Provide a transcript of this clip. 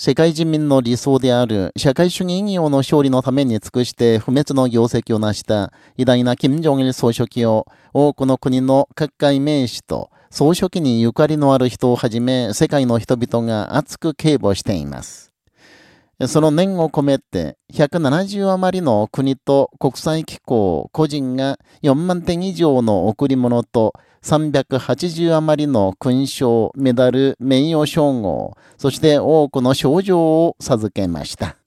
世界人民の理想である社会主義業の勝利のために尽くして不滅の業績を成した偉大な金正日総書記を多くの国の各界名士と総書記にゆかりのある人をはじめ世界の人々が熱く警護しています。その念を込めて、170余りの国と国際機構、個人が4万点以上の贈り物と380余りの勲章、メダル、名誉称号、そして多くの賞状を授けました。